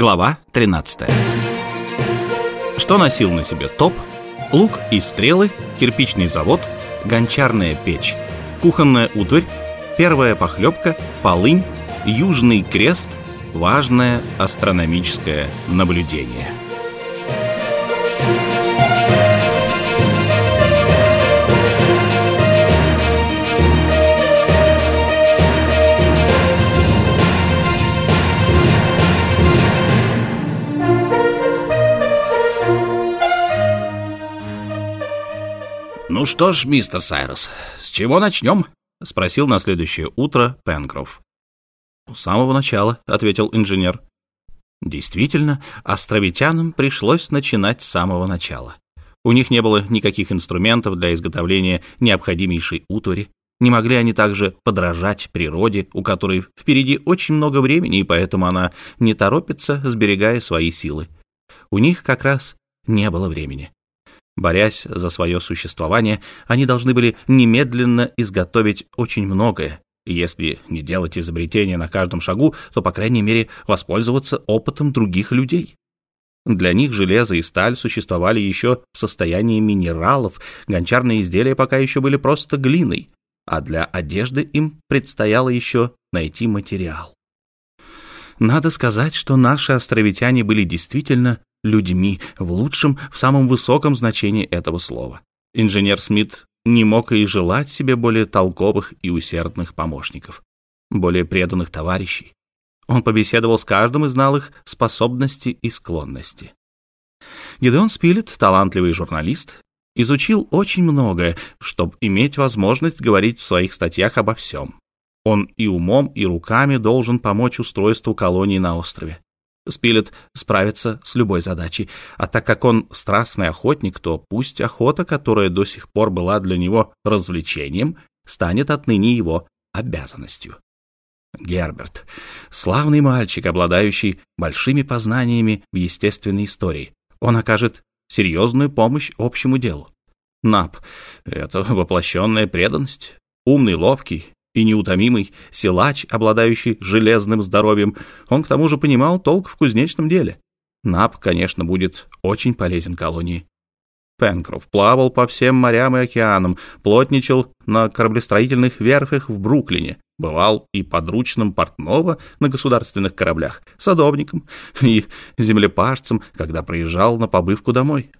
Глава 13. Что носил на себе топ? Лук и стрелы, кирпичный завод, гончарная печь, кухонная утварь, первая похлебка, полынь, южный крест, важное астрономическое наблюдение. «Ну что ж, мистер Сайрос, с чего начнем?» — спросил на следующее утро Пенкроф. «С самого начала», — ответил инженер. Действительно, островитянам пришлось начинать с самого начала. У них не было никаких инструментов для изготовления необходимейшей утвари. Не могли они также подражать природе, у которой впереди очень много времени, и поэтому она не торопится, сберегая свои силы. У них как раз не было времени. Борясь за свое существование, они должны были немедленно изготовить очень многое, если не делать изобретения на каждом шагу, то, по крайней мере, воспользоваться опытом других людей. Для них железо и сталь существовали еще в состоянии минералов, гончарные изделия пока еще были просто глиной, а для одежды им предстояло еще найти материал. Надо сказать, что наши островитяне были действительно людьми в лучшем, в самом высоком значении этого слова. Инженер Смит не мог и желать себе более толковых и усердных помощников, более преданных товарищей. Он побеседовал с каждым и знал их способности и склонности. Гидеон Спилет, талантливый журналист, изучил очень многое, чтобы иметь возможность говорить в своих статьях обо всем. Он и умом, и руками должен помочь устройству колонии на острове. Спилет справится с любой задачей, а так как он страстный охотник, то пусть охота, которая до сих пор была для него развлечением, станет отныне его обязанностью. Герберт — славный мальчик, обладающий большими познаниями в естественной истории. Он окажет серьезную помощь общему делу. Нап — это воплощенная преданность. Умный, ловкий, и неутомимый силач, обладающий железным здоровьем, он к тому же понимал толк в кузнечном деле. Нап, конечно, будет очень полезен колонии. Пенкроф плавал по всем морям и океанам, плотничал на кораблестроительных верфях в Бруклине, бывал и подручным портного на государственных кораблях, садовником и землепашцем, когда приезжал на побывку домой.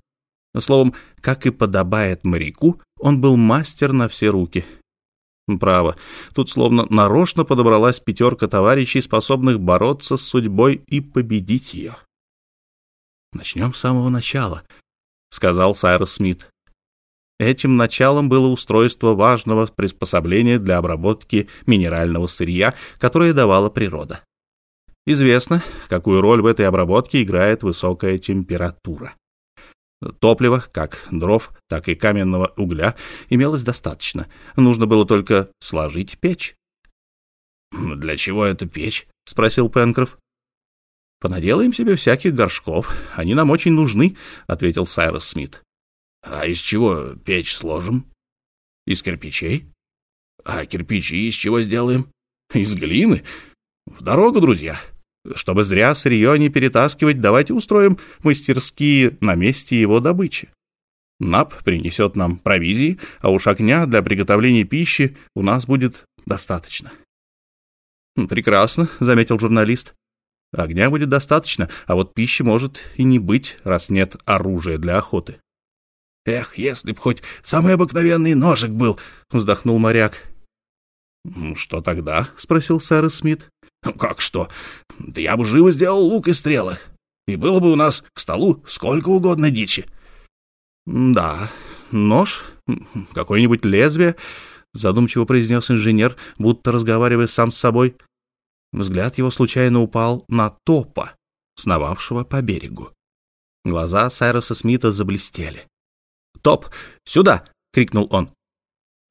Словом, как и подобает моряку, он был мастер на все руки — Право, тут словно нарочно подобралась пятерка товарищей, способных бороться с судьбой и победить ее. «Начнем с самого начала», — сказал Сайрос Смит. Этим началом было устройство важного приспособления для обработки минерального сырья, которое давала природа. Известно, какую роль в этой обработке играет высокая температура. Топлива, как дров, так и каменного угля, имелось достаточно. Нужно было только сложить печь. «Для чего эта печь?» — спросил Пенкроф. «Понаделаем себе всяких горшков. Они нам очень нужны», — ответил Сайрос Смит. «А из чего печь сложим?» «Из кирпичей». «А кирпичи из чего сделаем?» «Из глины. В дорогу, друзья». Чтобы зря сырье не перетаскивать, давайте устроим мастерские на месте его добычи. НАП принесет нам провизии, а уж огня для приготовления пищи у нас будет достаточно. «Прекрасно», — заметил журналист. «Огня будет достаточно, а вот пищи может и не быть, раз нет оружия для охоты». «Эх, если б хоть самый обыкновенный ножик был», — вздохнул моряк. «Что тогда?» — спросил сэр Смит. «Как что? Да я бы живо сделал лук и стрелы, и было бы у нас к столу сколько угодно дичи». «Да, нож, какое-нибудь лезвие», — задумчиво произнес инженер, будто разговаривая сам с собой. Взгляд его случайно упал на топа, сновавшего по берегу. Глаза Сайроса Смита заблестели. «Топ, сюда!» — крикнул он.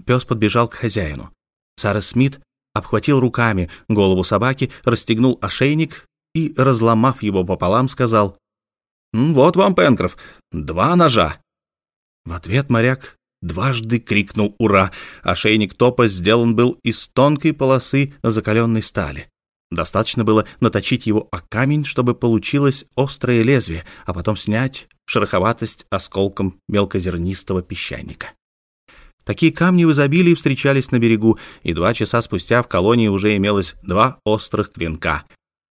Пес подбежал к хозяину. Сайрос Смит обхватил руками голову собаки, расстегнул ошейник и, разломав его пополам, сказал «Вот вам, Пенкроф, два ножа». В ответ моряк дважды крикнул «Ура!». Ошейник топа сделан был из тонкой полосы закаленной стали. Достаточно было наточить его о камень, чтобы получилось острое лезвие, а потом снять шероховатость осколком мелкозернистого песчаника. Такие камни в изобилии встречались на берегу, и два часа спустя в колонии уже имелось два острых клинка.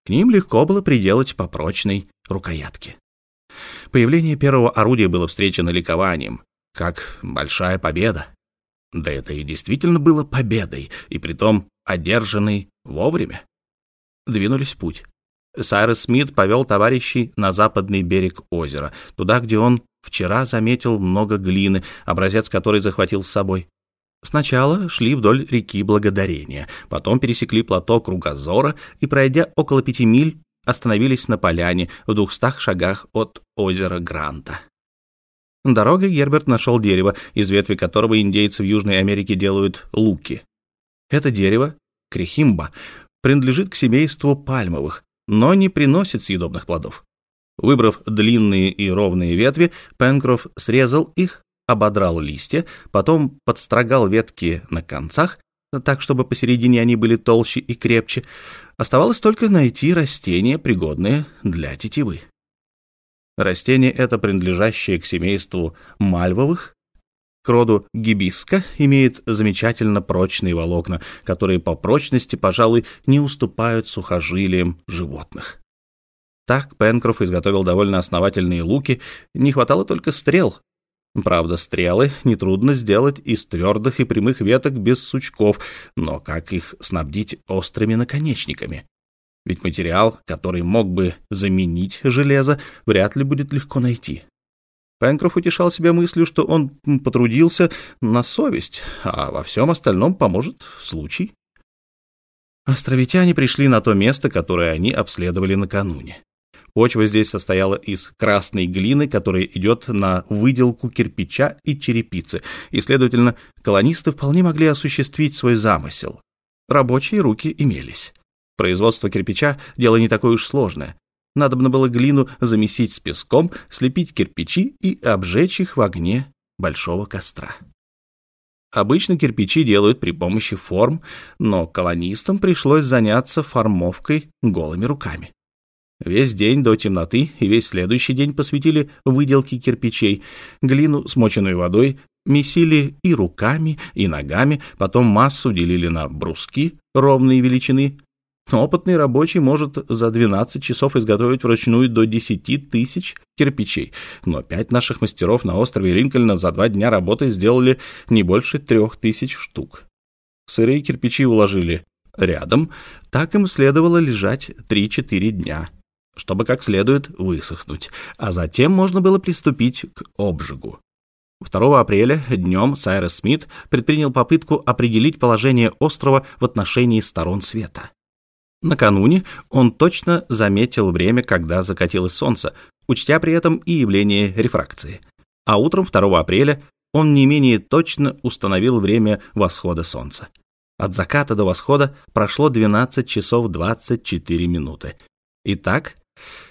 К ним легко было приделать по прочной рукоятке. Появление первого орудия было встречено ликованием, как большая победа. Да это и действительно было победой, и притом одержанной вовремя. Двинулись в путь. Сайрес Смит повел товарищей на западный берег озера, туда, где он вчера заметил много глины, образец которой захватил с собой. Сначала шли вдоль реки Благодарения, потом пересекли плато Кругозора и, пройдя около пяти миль, остановились на поляне в двухстах шагах от озера Гранта. Дорогой Герберт нашел дерево, из ветви которого индейцы в Южной Америке делают луки. Это дерево, крехимба, принадлежит к семейству пальмовых, но не приносит съедобных плодов. Выбрав длинные и ровные ветви, Пенкроф срезал их, ободрал листья, потом подстрогал ветки на концах, так, чтобы посередине они были толще и крепче. Оставалось только найти растения, пригодные для тетивы. Растение это, принадлежащее к семейству мальвовых, роду гибиска, имеет замечательно прочные волокна, которые по прочности, пожалуй, не уступают сухожилиям животных. Так Пенкроф изготовил довольно основательные луки, не хватало только стрел. Правда, стрелы нетрудно сделать из твердых и прямых веток без сучков, но как их снабдить острыми наконечниками? Ведь материал, который мог бы заменить железо, вряд ли будет легко найти. Пенкроф утешал себя мыслью, что он потрудился на совесть, а во всем остальном поможет случай. Островитяне пришли на то место, которое они обследовали накануне. Почва здесь состояла из красной глины, которая идет на выделку кирпича и черепицы, и, следовательно, колонисты вполне могли осуществить свой замысел. Рабочие руки имелись. Производство кирпича – дело не такое уж сложное. Надобно было глину замесить с песком, слепить кирпичи и обжечь их в огне большого костра. Обычно кирпичи делают при помощи форм, но колонистам пришлось заняться формовкой голыми руками. Весь день до темноты и весь следующий день посвятили выделке кирпичей, глину, смоченную водой, месили и руками, и ногами, потом массу делили на бруски ровной величины. Опытный рабочий может за 12 часов изготовить вручную до 10 тысяч кирпичей, но пять наших мастеров на острове Линкольна за два дня работы сделали не больше трех тысяч штук. Сырые кирпичи уложили рядом, так им следовало лежать 3-4 дня чтобы как следует высохнуть, а затем можно было приступить к обжигу. 2 апреля днем Сайрес Смит предпринял попытку определить положение острова в отношении сторон света. Накануне он точно заметил время, когда закатилось солнце, учтя при этом и явление рефракции. А утром 2 апреля он не менее точно установил время восхода солнца. От заката до восхода прошло 12 часов 24 минуты. Итак,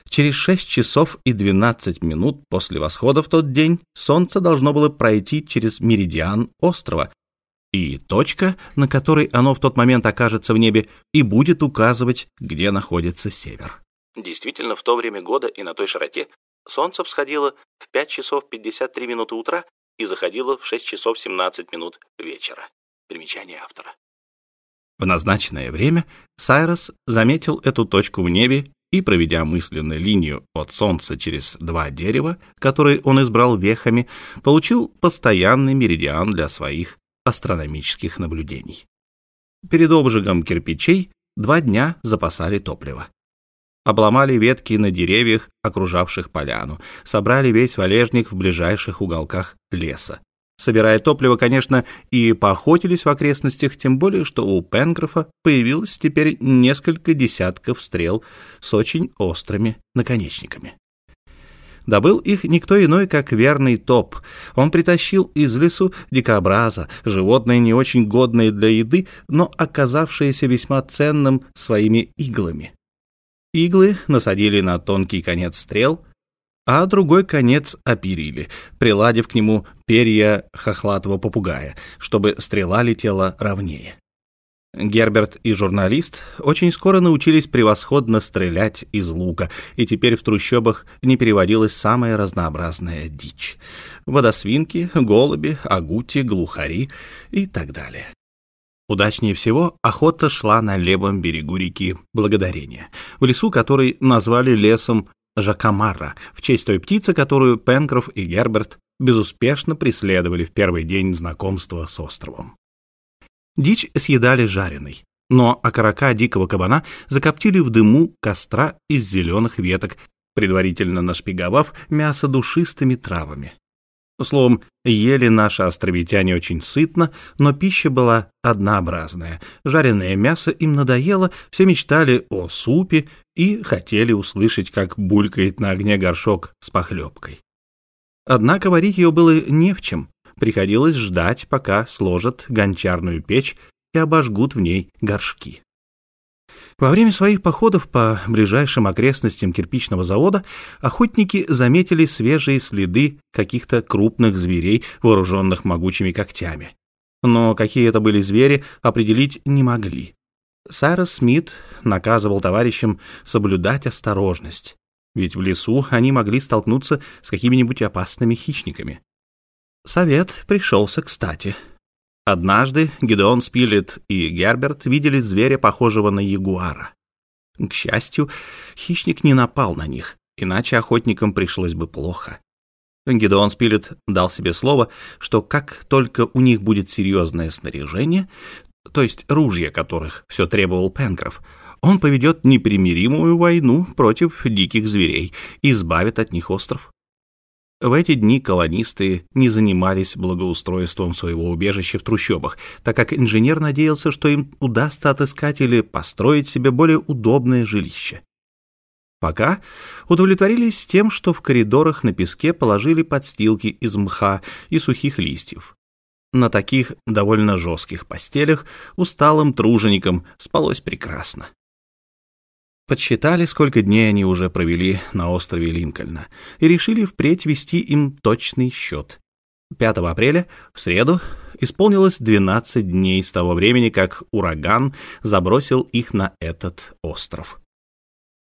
Через 6 часов и 12 минут после восхода в тот день Солнце должно было пройти через меридиан острова, и точка, на которой оно в тот момент окажется в небе, и будет указывать, где находится север. Действительно, в то время года и на той широте Солнце всходило в 5 часов 53 минуты утра и заходило в 6 часов 17 минут вечера. Примечание автора. В назначенное время Сайрос заметил эту точку в небе и, проведя мысленно линию от Солнца через два дерева, которые он избрал вехами, получил постоянный меридиан для своих астрономических наблюдений. Перед обжигом кирпичей два дня запасали топливо. Обломали ветки на деревьях, окружавших поляну, собрали весь валежник в ближайших уголках леса, Собирая топливо, конечно, и поохотились в окрестностях, тем более, что у Пенгрофа появилось теперь несколько десятков стрел с очень острыми наконечниками. Добыл их никто иной, как верный топ. Он притащил из лесу дикобраза, животное не очень годное для еды, но оказавшееся весьма ценным своими иглами. Иглы насадили на тонкий конец стрел, а другой конец оперили, приладив к нему перья хохлатого попугая, чтобы стрела летела ровнее. Герберт и журналист очень скоро научились превосходно стрелять из лука, и теперь в трущобах не переводилась самая разнообразная дичь. Водосвинки, голуби, агути, глухари и так далее. Удачнее всего охота шла на левом берегу реки Благодарения, в лесу, который назвали лесом Жакамара, в честь той птицы, которую Пенкроф и Герберт безуспешно преследовали в первый день знакомства с островом. Дичь съедали жареной, но окорока дикого кабана закоптили в дыму костра из зеленых веток, предварительно нашпиговав мясо душистыми травами. Словом, ели наши островитяне очень сытно, но пища была однообразная. Жареное мясо им надоело, все мечтали о супе и хотели услышать, как булькает на огне горшок с похлебкой. Однако варить ее было не в чем, приходилось ждать, пока сложат гончарную печь и обожгут в ней горшки. Во время своих походов по ближайшим окрестностям кирпичного завода охотники заметили свежие следы каких-то крупных зверей, вооруженных могучими когтями. Но какие это были звери, определить не могли. Сайрос Смит наказывал товарищам соблюдать осторожность, ведь в лесу они могли столкнуться с какими-нибудь опасными хищниками. Совет пришелся кстати. Однажды Гидеон Спилет и Герберт видели зверя, похожего на ягуара. К счастью, хищник не напал на них, иначе охотникам пришлось бы плохо. Гидеон Спилет дал себе слово, что как только у них будет серьезное снаряжение, то есть ружья которых все требовал Пенкроф, он поведет непримиримую войну против диких зверей и избавит от них остров. В эти дни колонисты не занимались благоустройством своего убежища в трущобах, так как инженер надеялся, что им удастся отыскать или построить себе более удобное жилище. Пока удовлетворились тем, что в коридорах на песке положили подстилки из мха и сухих листьев. На таких довольно жестких постелях усталым труженикам спалось прекрасно. Подсчитали, сколько дней они уже провели на острове Линкольна, и решили впредь вести им точный счет. 5 апреля, в среду, исполнилось 12 дней с того времени, как ураган забросил их на этот остров.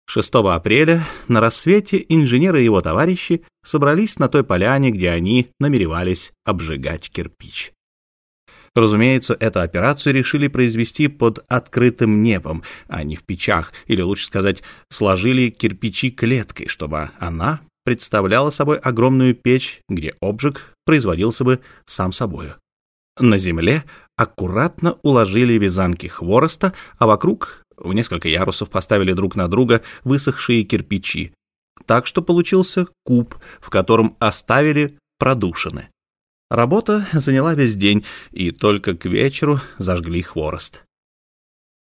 6 апреля на рассвете инженеры и его товарищи собрались на той поляне, где они намеревались обжигать кирпич. Разумеется, эту операцию решили произвести под открытым небом, а не в печах, или лучше сказать, сложили кирпичи клеткой, чтобы она представляла собой огромную печь, где обжиг производился бы сам собою. На земле аккуратно уложили вязанки хвороста, а вокруг в несколько ярусов поставили друг на друга высохшие кирпичи, так что получился куб, в котором оставили продушины. Работа заняла весь день, и только к вечеру зажгли хворост.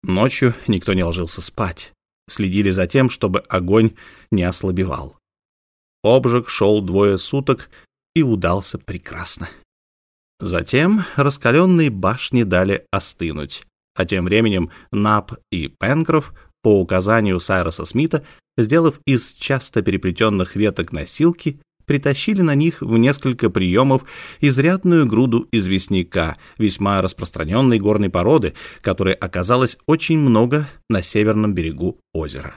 Ночью никто не ложился спать. Следили за тем, чтобы огонь не ослабевал. Обжиг шел двое суток и удался прекрасно. Затем раскаленные башни дали остынуть, а тем временем Нап и Пенкроф по указанию Сайроса Смита, сделав из часто переплетенных веток носилки, притащили на них в несколько приемов изрядную груду известняка, весьма распространенной горной породы, которой оказалось очень много на северном берегу озера.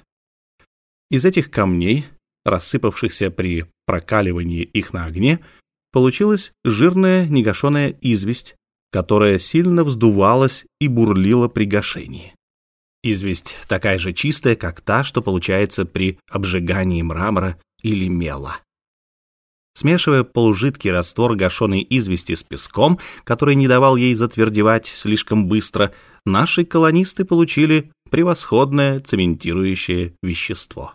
Из этих камней, рассыпавшихся при прокаливании их на огне, получилась жирная негашенная известь, которая сильно вздувалась и бурлила при гашении. Известь такая же чистая, как та, что получается при обжигании мрамора или мела. Смешивая полужидкий раствор гашеной извести с песком, который не давал ей затвердевать слишком быстро, наши колонисты получили превосходное цементирующее вещество.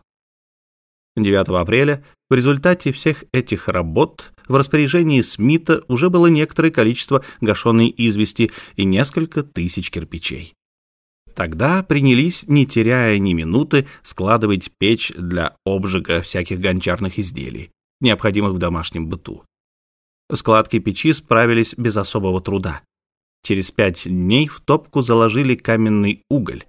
9 апреля в результате всех этих работ в распоряжении Смита уже было некоторое количество гашеной извести и несколько тысяч кирпичей. Тогда принялись, не теряя ни минуты, складывать печь для обжига всяких гончарных изделий необходимых в домашнем быту. Складки печи справились без особого труда. Через пять дней в топку заложили каменный уголь.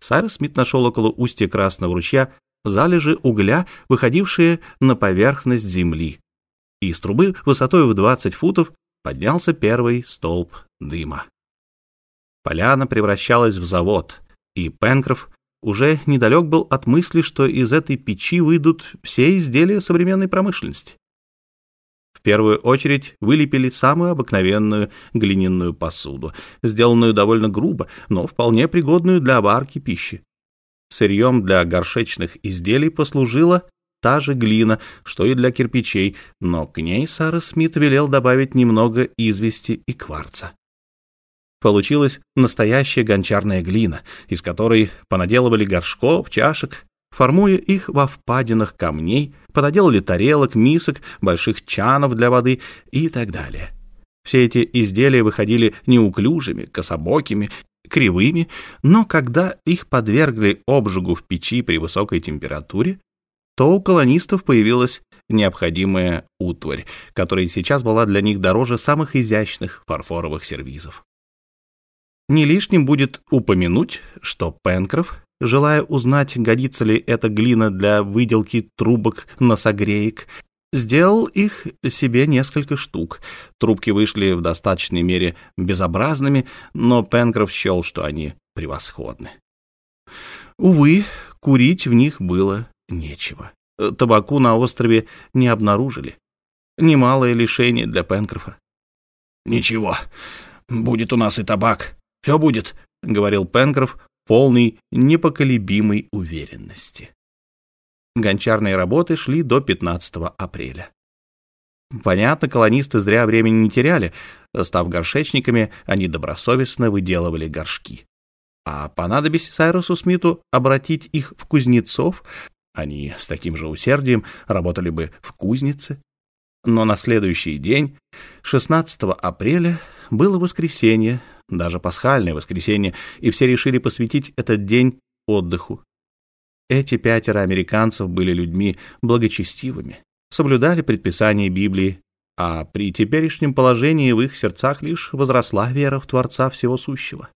Сайрос Смит нашел около устья Красного ручья залежи угля, выходившие на поверхность земли. Из трубы высотой в 20 футов поднялся первый столб дыма. поляна превращалась в завод, и Пенкроф уже недалек был от мысли, что из этой печи выйдут все изделия современной промышленности. В первую очередь вылепили самую обыкновенную глиняную посуду, сделанную довольно грубо, но вполне пригодную для варки пищи. Сырьем для горшечных изделий послужила та же глина, что и для кирпичей, но к ней Сара Смит велел добавить немного извести и кварца. Получилась настоящая гончарная глина, из которой понаделывали горшков, чашек, формуя их во впадинах камней, понаделали тарелок, мисок, больших чанов для воды и так далее. Все эти изделия выходили неуклюжими, кособокими, кривыми, но когда их подвергли обжигу в печи при высокой температуре, то у колонистов появилась необходимая утварь, которая сейчас была для них дороже самых изящных фарфоровых сервизов. Не лишним будет упомянуть, что Пенкроф, желая узнать, годится ли эта глина для выделки трубок носогреек, сделал их себе несколько штук. Трубки вышли в достаточной мере безобразными, но Пенкроф счел, что они превосходны. Увы, курить в них было нечего. Табаку на острове не обнаружили. Немалое лишение для Пенкрофа. «Ничего, будет у нас и табак», все будет», — говорил Пенкроф, полный непоколебимой уверенности. Гончарные работы шли до 15 апреля. Понятно, колонисты зря времени не теряли. Став горшечниками, они добросовестно выделывали горшки. А понадобись Сайрусу Смиту обратить их в кузнецов, они с таким же усердием работали бы в кузнице. Но на следующий день, 16 апреля, было воскресенье, даже пасхальное воскресенье, и все решили посвятить этот день отдыху. Эти пятеро американцев были людьми благочестивыми, соблюдали предписания Библии, а при теперешнем положении в их сердцах лишь возросла вера в Творца Всего Сущего.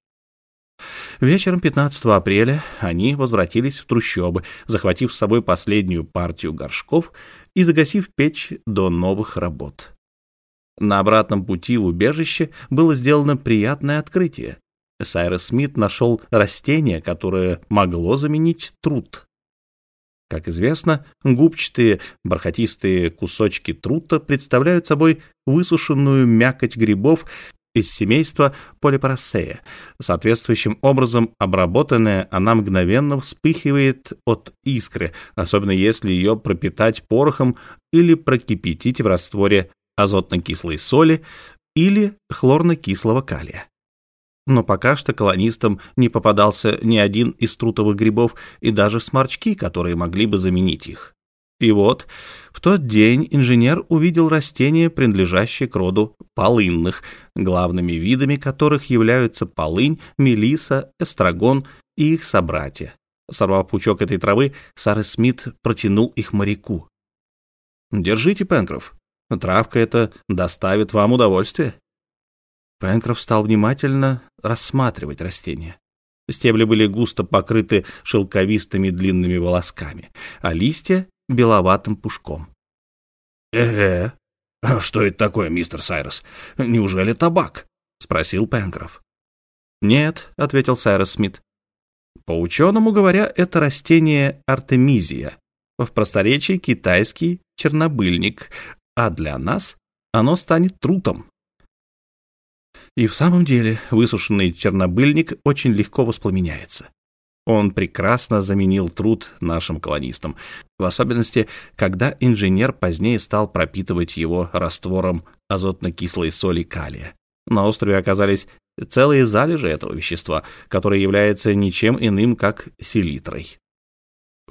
Вечером 15 апреля они возвратились в трущобы, захватив с собой последнюю партию горшков и загасив печь до новых работ. На обратном пути в убежище было сделано приятное открытие. Сайрес Смит нашел растение, которое могло заменить труд. Как известно, губчатые бархатистые кусочки трута представляют собой высушенную мякоть грибов из семейства полипарасея. Соответствующим образом обработанная, она мгновенно вспыхивает от искры, особенно если ее пропитать порохом или прокипятить в растворе азотно-кислой соли или хлорно-кислого калия. Но пока что колонистам не попадался ни один из трутовых грибов и даже сморчки, которые могли бы заменить их. И вот в тот день инженер увидел растения, принадлежащие к роду полынных, главными видами которых являются полынь, мелиса, эстрагон и их собратья. Сорвав пучок этой травы, Сарес Смит протянул их моряку. «Держите, Пенкроф, Травка эта доставит вам удовольствие. Пенкроф стал внимательно рассматривать растения. Стебли были густо покрыты шелковистыми длинными волосками, а листья — беловатым пушком. «Э-э, а что это такое, мистер Сайрос? Неужели табак?» — спросил Пенкроф. «Нет», — ответил Сайрос Смит. «По ученому говоря, это растение артемизия, в просторечии китайский чернобыльник, а для нас оно станет трутом. И в самом деле высушенный чернобыльник очень легко воспламеняется. Он прекрасно заменил труд нашим колонистам, в особенности, когда инженер позднее стал пропитывать его раствором азотно-кислой соли калия. На острове оказались целые залежи этого вещества, которое является ничем иным, как селитрой.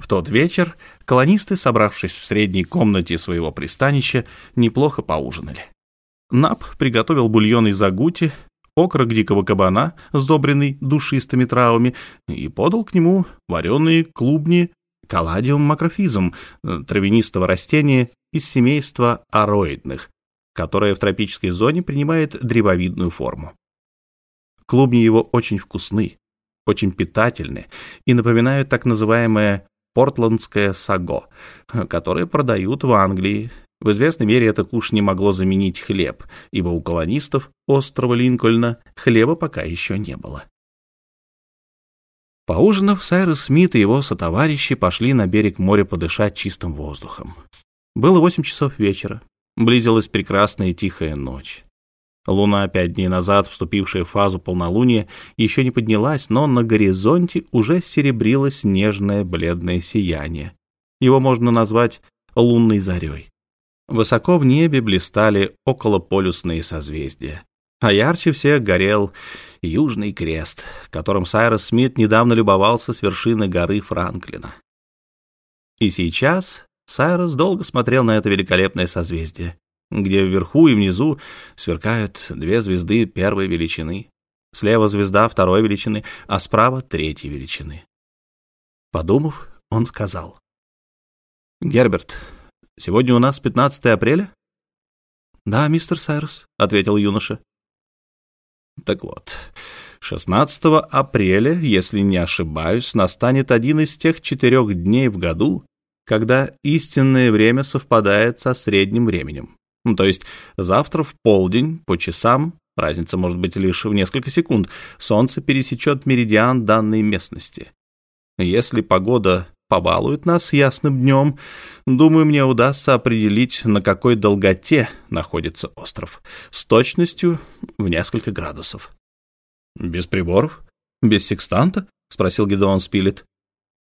В тот вечер колонисты, собравшись в средней комнате своего пристанища, неплохо поужинали. Нап приготовил бульон из агути, окорок дикого кабана, сдобренный душистыми травами, и подал к нему вареные клубни каладиум макрофизм, травянистого растения из семейства ароидных, которое в тропической зоне принимает древовидную форму. Клубни его очень вкусны, очень питательны и напоминают так называемое портландское саго, которое продают в Англии В известной мере это куш не могло заменить хлеб, ибо у колонистов острова Линкольна хлеба пока еще не было. Поужинав, Сайрус Смит и его сотоварищи пошли на берег моря подышать чистым воздухом. Было восемь часов вечера. Близилась прекрасная тихая ночь. Луна, пять дней назад, вступившая в фазу полнолуния, еще не поднялась, но на горизонте уже серебрилось нежное бледное сияние. Его можно назвать лунной зарей. Высоко в небе блистали околополюсные созвездия. А ярче всех горел Южный крест, которым Сайрос Смит недавно любовался с вершины горы Франклина. И сейчас Сайрос долго смотрел на это великолепное созвездие где вверху и внизу сверкают две звезды первой величины. Слева звезда второй величины, а справа третьей величины. Подумав, он сказал. «Герберт, сегодня у нас 15 апреля?» «Да, мистер Сайрус», — ответил юноша. «Так вот, 16 апреля, если не ошибаюсь, настанет один из тех четырех дней в году, когда истинное время совпадает со средним временем. Ну, то есть завтра в полдень по часам, разница может быть лишь в несколько секунд, Солнце пересечет меридиан данной местности. Если погода побалует нас ясным днем, думаю, мне удастся определить, на какой долготе находится остров, с точностью в несколько градусов. «Без приборов? Без секстанта?» — спросил Гедеон Спилет.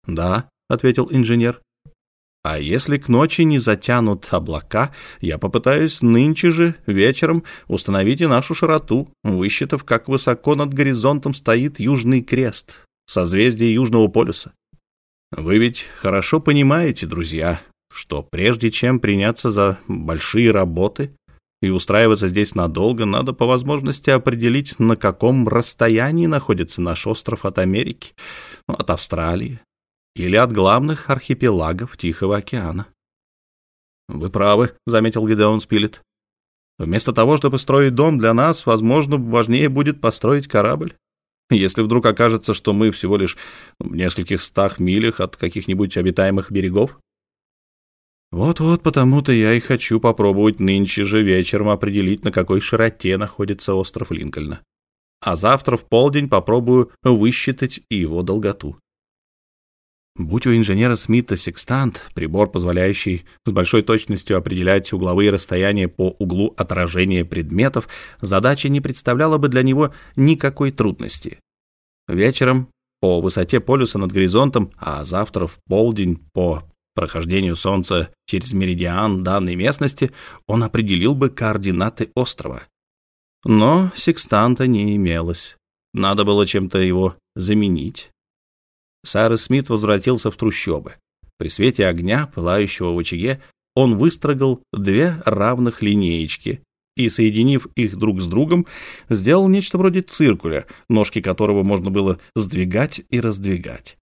«Да», — ответил инженер. А если к ночи не затянут облака, я попытаюсь нынче же вечером установить и нашу широту, высчитав, как высоко над горизонтом стоит Южный крест, созвездие Южного полюса. Вы ведь хорошо понимаете, друзья, что прежде чем приняться за большие работы и устраиваться здесь надолго, надо по возможности определить, на каком расстоянии находится наш остров от Америки, ну, от Австралии, или от главных архипелагов Тихого океана. «Вы правы», — заметил Гидеон Спилет. «Вместо того, чтобы строить дом для нас, возможно, важнее будет построить корабль. Если вдруг окажется, что мы всего лишь в нескольких стах милях от каких-нибудь обитаемых берегов. Вот-вот потому-то я и хочу попробовать нынче же вечером определить, на какой широте находится остров Линкольна. А завтра в полдень попробую высчитать его долготу. Будь у инженера Смита секстант, прибор, позволяющий с большой точностью определять угловые расстояния по углу отражения предметов, задача не представляла бы для него никакой трудности. Вечером по высоте полюса над горизонтом, а завтра в полдень по прохождению Солнца через меридиан данной местности, он определил бы координаты острова. Но секстанта не имелось. Надо было чем-то его заменить. Сайрес Смит возвратился в трущобы. При свете огня, пылающего в очаге, он выстрогал две равных линеечки и, соединив их друг с другом, сделал нечто вроде циркуля, ножки которого можно было сдвигать и раздвигать.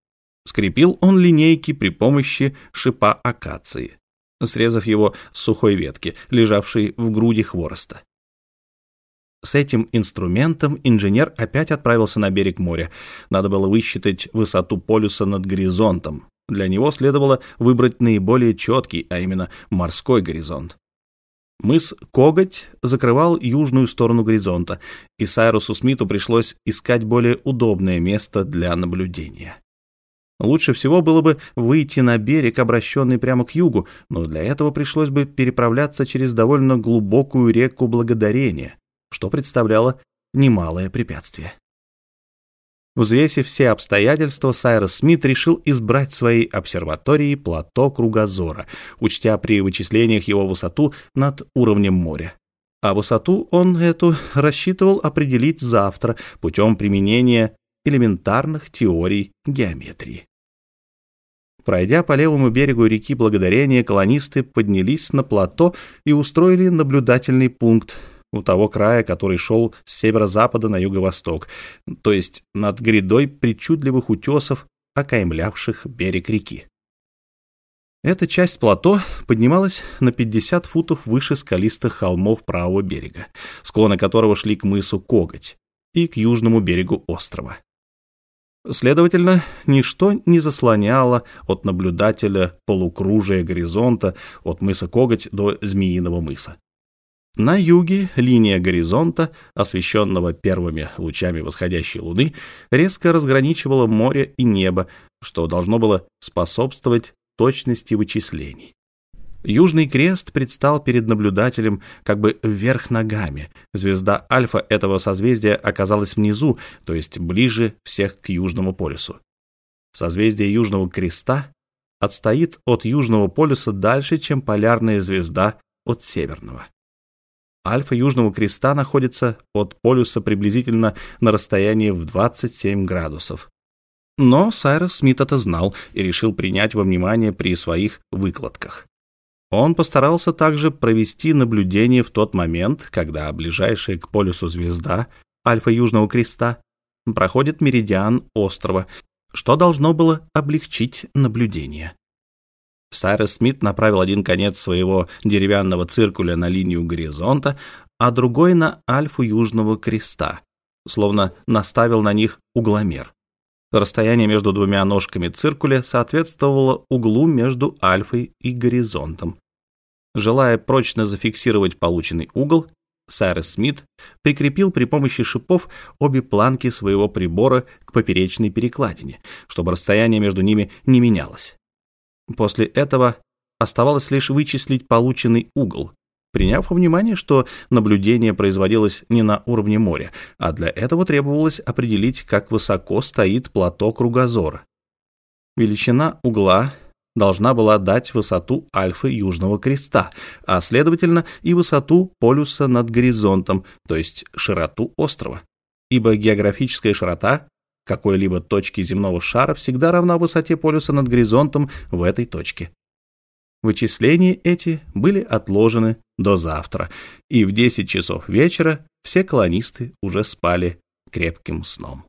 Скрепил он линейки при помощи шипа акации, срезав его с сухой ветки, лежавшей в груди хвороста. С этим инструментом инженер опять отправился на берег моря. Надо было высчитать высоту полюса над горизонтом. Для него следовало выбрать наиболее четкий, а именно морской горизонт. Мыс Коготь закрывал южную сторону горизонта, и Сайрусу Смиту пришлось искать более удобное место для наблюдения. Лучше всего было бы выйти на берег, обращенный прямо к югу, но для этого пришлось бы переправляться через довольно глубокую реку Благодарения, что представляло немалое препятствие. Взвесив все обстоятельства, Сайрос Смит решил избрать своей обсерваторией плато кругозора, учтя при вычислениях его высоту над уровнем моря. А высоту он эту рассчитывал определить завтра путем применения элементарных теорий геометрии. Пройдя по левому берегу реки Благодарения, колонисты поднялись на плато и устроили наблюдательный пункт, у того края, который шел с северо-запада на юго-восток, то есть над грядой причудливых утесов, окаймлявших берег реки. Эта часть плато поднималась на 50 футов выше скалистых холмов правого берега, склоны которого шли к мысу Коготь и к южному берегу острова. Следовательно, ничто не заслоняло от наблюдателя полукружия горизонта от мыса Коготь до Змеиного мыса. На юге линия горизонта, освещенного первыми лучами восходящей луны, резко разграничивала море и небо, что должно было способствовать точности вычислений. Южный крест предстал перед наблюдателем как бы вверх ногами. Звезда Альфа этого созвездия оказалась внизу, то есть ближе всех к Южному полюсу. Созвездие Южного креста отстоит от Южного полюса дальше, чем полярная звезда от Северного. Альфа Южного креста находится от полюса приблизительно на расстоянии в 27 градусов. Но Сайрос Смит это знал и решил принять во внимание при своих выкладках. Он постарался также провести наблюдение в тот момент, когда ближайшая к полюсу звезда, Альфа Южного Креста, проходит меридиан острова, что должно было облегчить наблюдение. Сайрес Смит направил один конец своего деревянного циркуля на линию горизонта, а другой на Альфу Южного Креста, словно наставил на них угломер. Расстояние между двумя ножками циркуля соответствовало углу между альфой и горизонтом. Желая прочно зафиксировать полученный угол, Сайрес Смит прикрепил при помощи шипов обе планки своего прибора к поперечной перекладине, чтобы расстояние между ними не менялось. После этого оставалось лишь вычислить полученный угол, приняв во внимание, что наблюдение производилось не на уровне моря, а для этого требовалось определить, как высоко стоит плато кругозора. Величина угла должна была дать высоту альфы Южного Креста, а, следовательно, и высоту полюса над горизонтом, то есть широту острова. Ибо географическая широта какой-либо точки земного шара всегда равна высоте полюса над горизонтом в этой точке. Вычисления эти были отложены до завтра, и в 10 часов вечера все колонисты уже спали крепким сном.